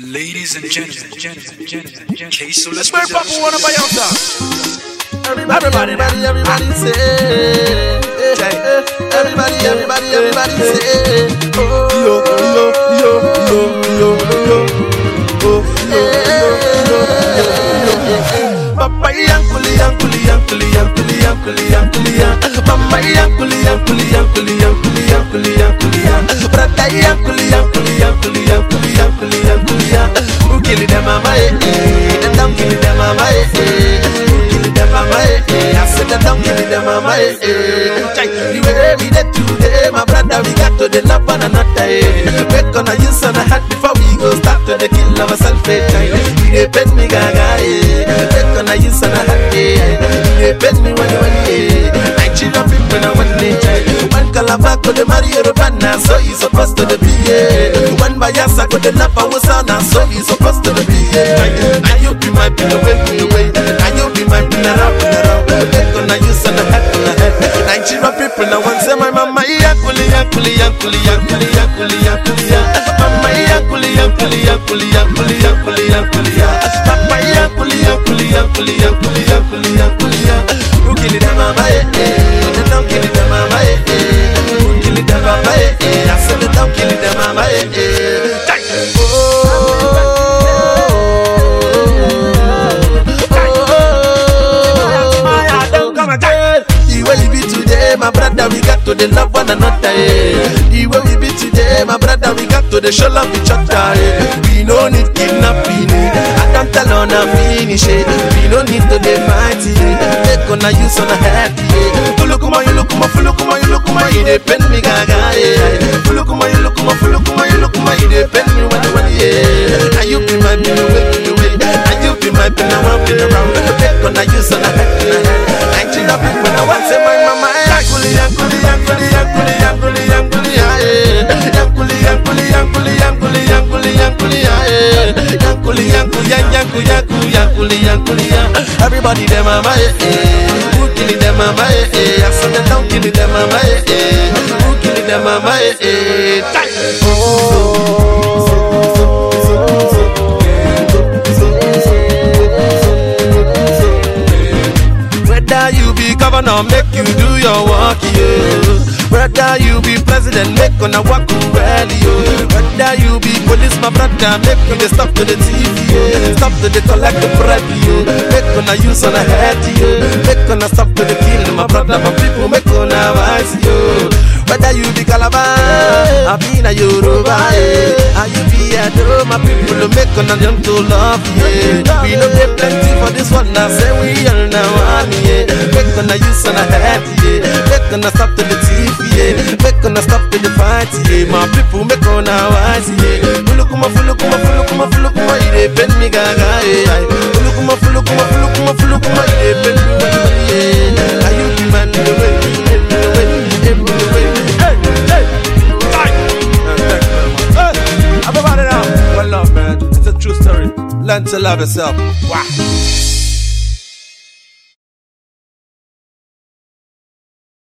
Ladies and gentlemen, gentlemen, gentlemen, gentlemen. Okay, so let's Where Papa wanna buy out Everybody, everybody, everybody say. eh, eh, Everybody, everybody, everybody say. Oh, yo, yo, yo, yo, yo, yo. Oh, I said them don't kill them. Eh, eh. The way we did today, my brother, we got to the love one another. Eh. Make on a use on a hat before we go start to the kill ourselves. Eh, chai. We bend me gaga. Eh. Make on a use on a hat. We bend me one one. Eh. Nigeria people now one. Chai. One calabar the marry Yoruba now, so you supposed to the be. Eh. One Bayasa the love and Wasa now, so you supposed to the. Eh. Now you be my pillow. Now you be my pillow. Yakuli yakuli yakuli yakuli ya. Mama yakuli yakuli yakuli yakuli yakuli yakuli ya. Papa yakuli yakuli yakuli yakuli yakuli yakuli ya. Who kill it, mama? Eh eh. It, mama. To the love one another. Eh. The way we be today, my brother, we got to the show love each other. Eh. We no need kidnapping. Eh. I don't tell on a finish. Eh. We no need to dey fight. Eh. Take on a use on a head. Eh. Fulukuma, you look kuma, fulukuma, you look kuma, you dey me gaga. Eh. Fulukuma, you look kuma, fulukuma, you look kuma, you dey me when when yeah. Now you be my pillow, pillow, pillow. Now you be my pillow, around, pillow, around. Take on a use on a head. Nigeria people, I want say my yanku, yanku, yankuli, yankuli. Everybody them mama, eh, eh. Who kill them mama, eh, eh. I said don't kill them mama, eh, eh. Who kill them mama, eh, eh. Make you do your work, yeah. Whether you be president, make una work well, yeah. Whether you be police, my brother, make you dey stop to the TV, yeah. Stop to the collect the bribe, yeah. Make una use on a head, yeah. Make una stop to the kill, my brother, my people, make una wise, yeah. Whether you be Calabar, I be na Yoruba. Eh. And you be Ado, my people, make una jump to love, yeah. We know get plenty for this one, now say we are now one, yeah. Make una use on a head, yeah. Make una stop to the TV, yeah. Make una stop to the fight, yeah. My people, make una wise, yeah. Fulukuma, fulukuma, fulukuma, fulukuma, you dey bend me gaga, yeah. Learn to love yourself. Wow.